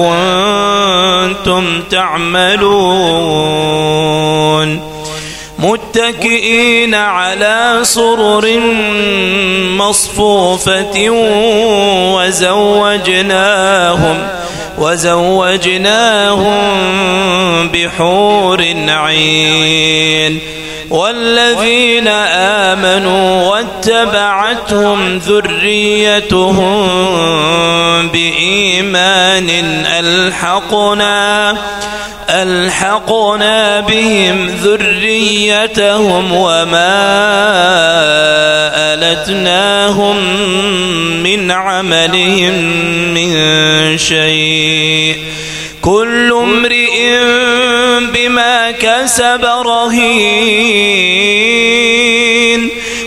كنتم تعملون متكئين على سرر مصفوفة وزوجناهم وزوجناهم بحور عين والذين آمنوا واتبعتهم ذريتهم بإيمان ألحقنا ألحقنا بهم ذريتهم وما ألتناهم من عملهم من شيء. كل امرئ بما كسب رهين.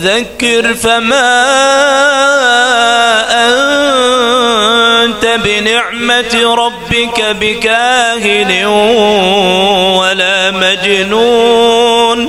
فذكر فما أنت بنعمة ربك بكاهن ولا مجنون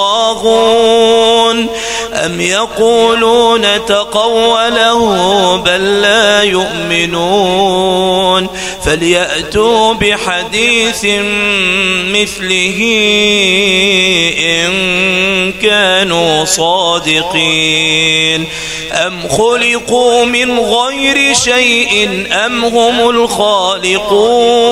يقولون تقوله بل لا يؤمنون فليأتوا بحديث مثله إن كانوا صادقين أم خلقوا من غير شيء أم هم الخالقون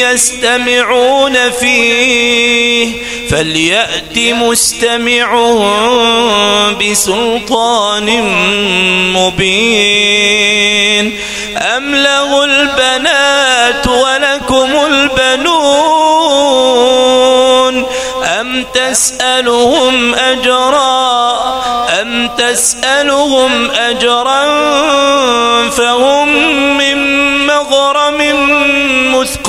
يستمعون فيه فليأت مستمعهم بسلطان مبين. أم له البنات ولكم البنون؟ أم تسألهم أجرا؟ أم تسألهم أجرا؟ فهم من مغرم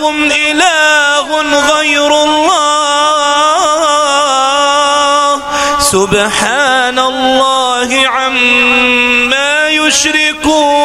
لهم إله غير الله. سبحان الله عما يشركون.